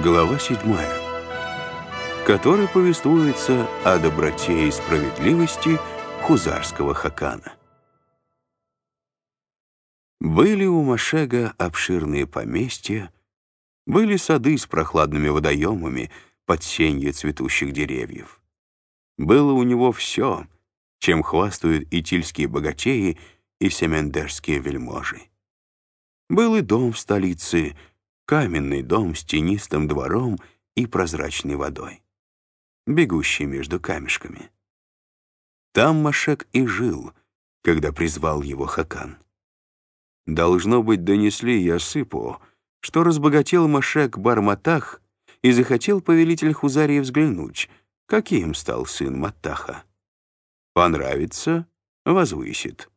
Глава седьмая, в которой повествуется о доброте и справедливости хузарского хакана. Были у Машега обширные поместья, были сады с прохладными водоемами под сенью цветущих деревьев. Было у него все, чем хвастают итильские богатеи и семендерские вельможи. Был и дом в столице — каменный дом с тенистым двором и прозрачной водой, бегущий между камешками. Там Машек и жил, когда призвал его Хакан. Должно быть, донесли Ясыпу, что разбогател Машек Барматах и захотел повелитель Хузарии взглянуть, каким стал сын Маттаха. Понравится — возвысит.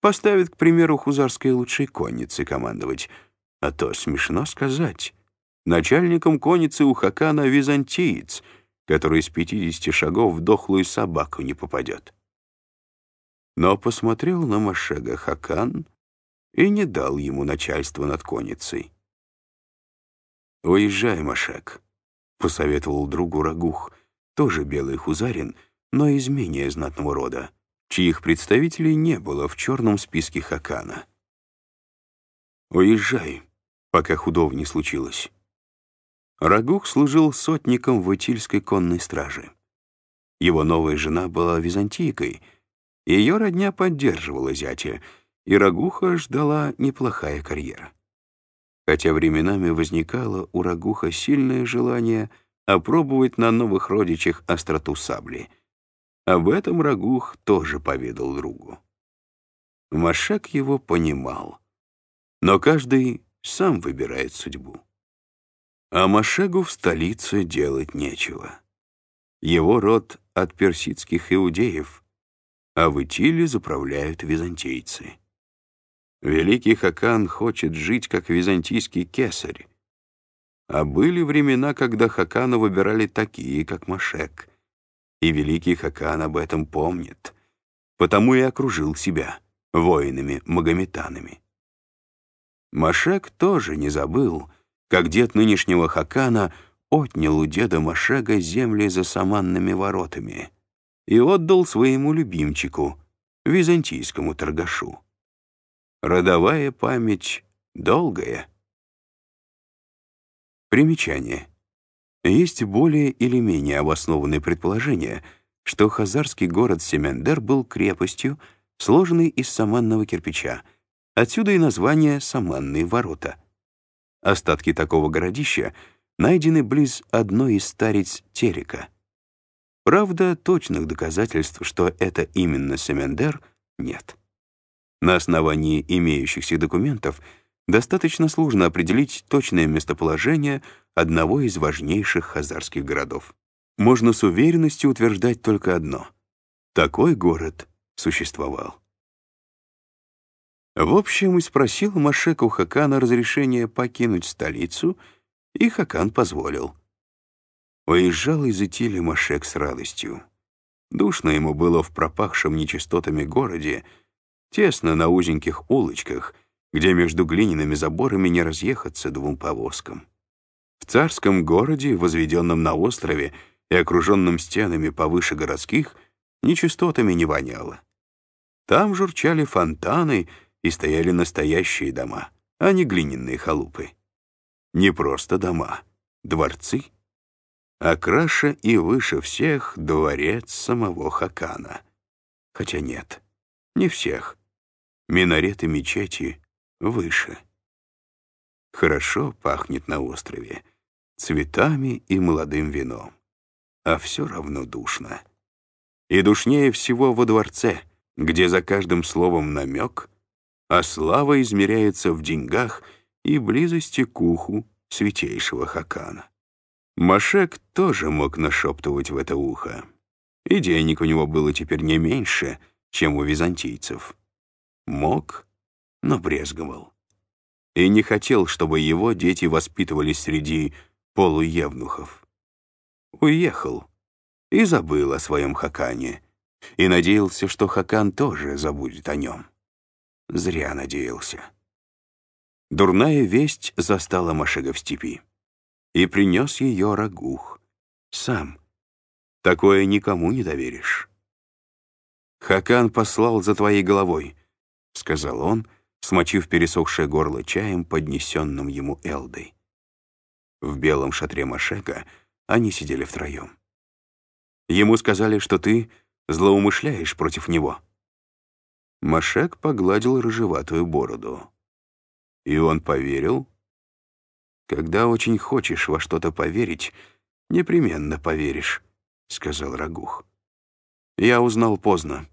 Поставит, к примеру, хузарской лучшей конницы командовать — а то смешно сказать. Начальником конницы у Хакана византиец, который с пятидесяти шагов в дохлую собаку не попадет. Но посмотрел на Машега Хакан и не дал ему начальства над конницей. «Уезжай, Машек», — посоветовал другу Рагух, тоже белый хузарин, но из менее знатного рода, чьих представителей не было в черном списке Хакана. «Уезжай, пока худого не случилось. Рагух служил сотником в Итильской конной страже. Его новая жена была византийкой, ее родня поддерживала зятя, и Рагуха ждала неплохая карьера. Хотя временами возникало у Рагуха сильное желание опробовать на новых родичах остроту сабли. Об этом Рагух тоже поведал другу. Машек его понимал. Но каждый сам выбирает судьбу. А Машегу в столице делать нечего. Его род от персидских иудеев, а в Итиле заправляют византийцы. Великий Хакан хочет жить, как византийский кесарь. А были времена, когда Хакана выбирали такие, как Машек. И великий Хакан об этом помнит, потому и окружил себя воинами-магометанами. Машек тоже не забыл, как дед нынешнего Хакана отнял у деда Машега земли за саманными воротами и отдал своему любимчику, византийскому торгашу. Родовая память долгая. Примечание. Есть более или менее обоснованные предположения, что хазарский город Семендер был крепостью, сложенной из саманного кирпича — Отсюда и название «Саманные ворота». Остатки такого городища найдены близ одной из стариц Терека. Правда, точных доказательств, что это именно Семендер, нет. На основании имеющихся документов достаточно сложно определить точное местоположение одного из важнейших хазарских городов. Можно с уверенностью утверждать только одно — такой город существовал. В общем, и спросил Машек у Хакана разрешения покинуть столицу, и Хакан позволил. Уезжал из Итили Машек с радостью. Душно ему было в пропахшем нечистотами городе, тесно на узеньких улочках, где между глиняными заборами не разъехаться двум повозкам. В царском городе, возведенном на острове и окруженном стенами повыше городских, нечистотами не воняло. Там журчали фонтаны — и стояли настоящие дома, а не глиняные халупы. Не просто дома, дворцы. А краше и выше всех дворец самого Хакана. Хотя нет, не всех. Минареты мечети выше. Хорошо пахнет на острове, цветами и молодым вином. А все равно душно. И душнее всего во дворце, где за каждым словом намек — а слава измеряется в деньгах и близости к уху святейшего Хакана. Машек тоже мог нашептывать в это ухо. И денег у него было теперь не меньше, чем у византийцев. Мог, но брезговал. И не хотел, чтобы его дети воспитывались среди полуевнухов. Уехал и забыл о своем Хакане, и надеялся, что Хакан тоже забудет о нем. Зря надеялся. Дурная весть застала Машега в степи. и принес ее Рагух. Сам. Такое никому не доверишь. «Хакан послал за твоей головой», — сказал он, смочив пересохшее горло чаем, поднесенным ему Элдой. В белом шатре Машека они сидели втроем. Ему сказали, что ты злоумышляешь против него. Машек погладил рыжеватую бороду. И он поверил? Когда очень хочешь во что-то поверить, непременно поверишь, — сказал Рагух. Я узнал поздно.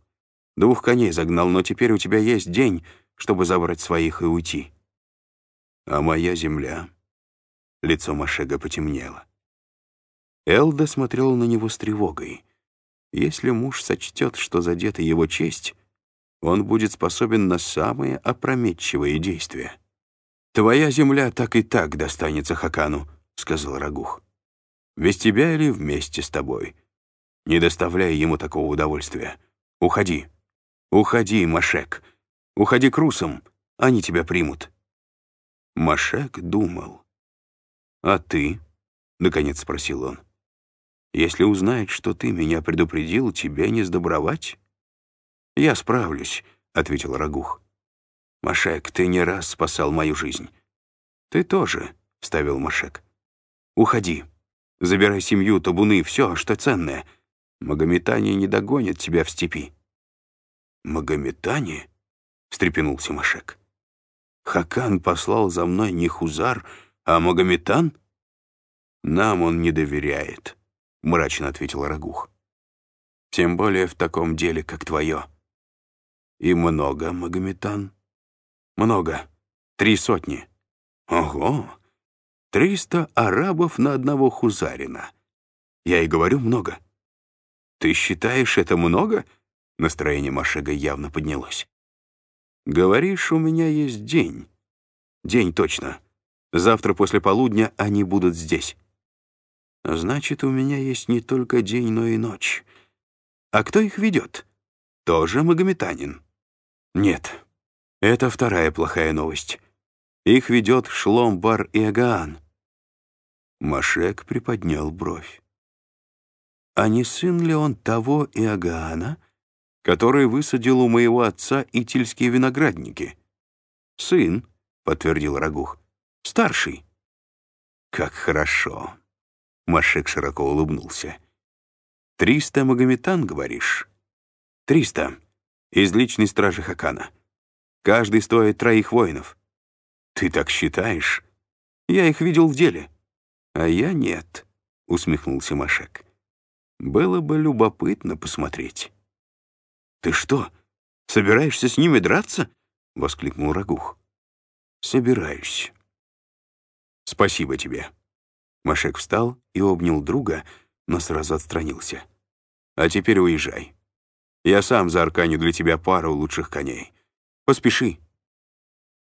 Двух коней загнал, но теперь у тебя есть день, чтобы забрать своих и уйти. А моя земля... Лицо Машега потемнело. Элда смотрела на него с тревогой. Если муж сочтет, что задета его честь, он будет способен на самые опрометчивые действия. «Твоя земля так и так достанется Хакану», — сказал Рагух. «Без тебя или вместе с тобой. Не доставляй ему такого удовольствия. Уходи. Уходи, Машек. Уходи к русам, они тебя примут». Машек думал. «А ты?» — наконец спросил он. «Если узнает, что ты меня предупредил, тебе не сдобровать?» «Я справлюсь», — ответил Рагух. «Машек, ты не раз спасал мою жизнь». «Ты тоже», — вставил Машек. «Уходи. Забирай семью, табуны, все, что ценное. Магометане не догонят тебя в степи». «Магометане?» — встрепенулся Машек. «Хакан послал за мной не Хузар, а Магометан?» «Нам он не доверяет», — мрачно ответил Рагух. «Тем более в таком деле, как твое». «И много, Магометан?» «Много. Три сотни». «Ого! Триста арабов на одного хузарина. Я и говорю много». «Ты считаешь это много?» Настроение Машега явно поднялось. «Говоришь, у меня есть день. День точно. Завтра после полудня они будут здесь. Значит, у меня есть не только день, но и ночь. А кто их ведет? Тоже магометанин? Нет. Это вторая плохая новость. Их ведет Шломбар и Агаан. Машек приподнял бровь. А не сын ли он того Иоганна, который высадил у моего отца итильские виноградники? Сын, — подтвердил Рагух. Старший». «Как хорошо!» Машек широко улыбнулся. «Триста магометан, говоришь?» «Триста. Из личной стражи Хакана. Каждый стоит троих воинов». «Ты так считаешь?» «Я их видел в деле». «А я нет», — усмехнулся Машек. «Было бы любопытно посмотреть». «Ты что, собираешься с ними драться?» — воскликнул Рагух. «Собираюсь». «Спасибо тебе». Машек встал и обнял друга, но сразу отстранился. «А теперь уезжай. Я сам заарканю для тебя пару лучших коней. Поспеши».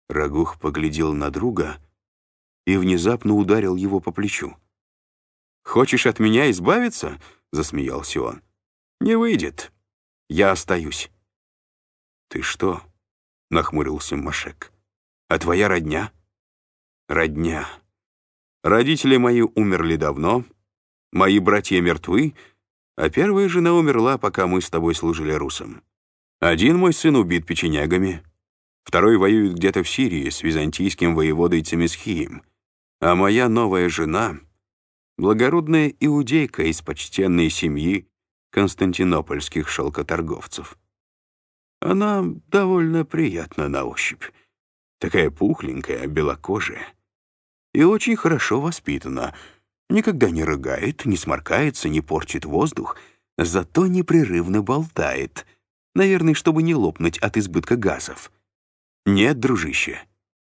Рагух поглядел на друга и внезапно ударил его по плечу. «Хочешь от меня избавиться?» — засмеялся он. «Не выйдет. Я остаюсь». «Ты что?» — нахмурился Машек. «А твоя родня?» «Родня», Родители мои умерли давно, мои братья мертвы, а первая жена умерла, пока мы с тобой служили русам. Один мой сын убит печенягами, второй воюет где-то в Сирии с византийским воеводой Цемисхием, а моя новая жена — благородная иудейка из почтенной семьи константинопольских шелкоторговцев. Она довольно приятна на ощупь, такая пухленькая, белокожая и очень хорошо воспитана. Никогда не рыгает, не сморкается, не порчит воздух, зато непрерывно болтает. Наверное, чтобы не лопнуть от избытка газов. Нет, дружище,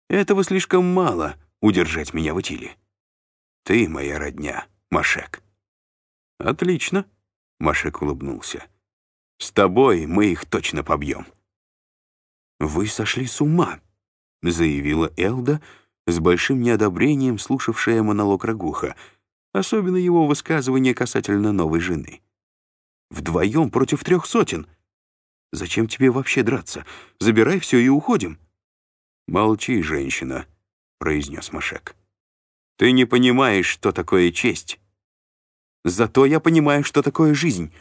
этого слишком мало удержать меня в утиле. Ты моя родня, Машек. Отлично, Машек улыбнулся. С тобой мы их точно побьем. Вы сошли с ума, заявила Элда, с большим неодобрением слушавшая монолог Рагуха, особенно его высказывание касательно новой жены. «Вдвоем против трех сотен. Зачем тебе вообще драться? Забирай все и уходим». «Молчи, женщина», — произнес Машек. Ты не понимаешь, что такое честь. Зато я понимаю, что такое жизнь.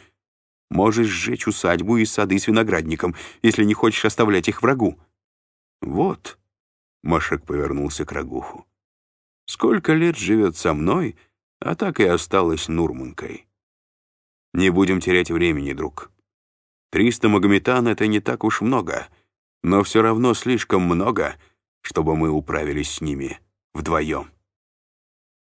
Можешь сжечь усадьбу и сады с виноградником, если не хочешь оставлять их врагу. Вот, Машек повернулся к Рагуху. Сколько лет живет со мной, а так и осталась Нурманкой. Не будем терять времени, друг. Триста магометан — это не так уж много, но все равно слишком много, чтобы мы управились с ними вдвоем.